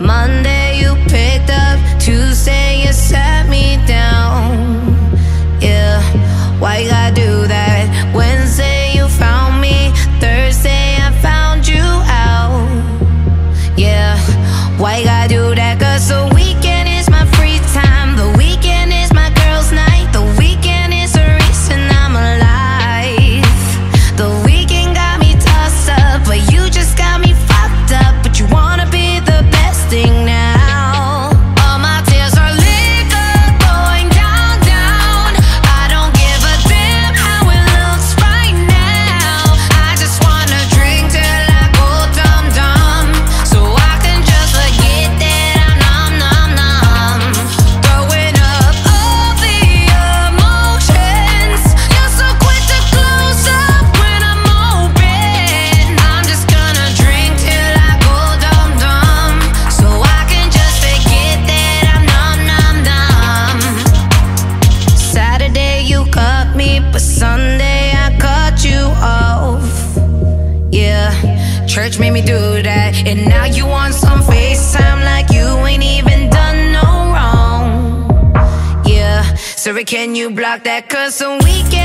Monday you picked up, Tuesday. Church made me do that. And now you want some FaceTime like you ain't even done no wrong. Yeah, sorry, can you block that? Cause some weekend.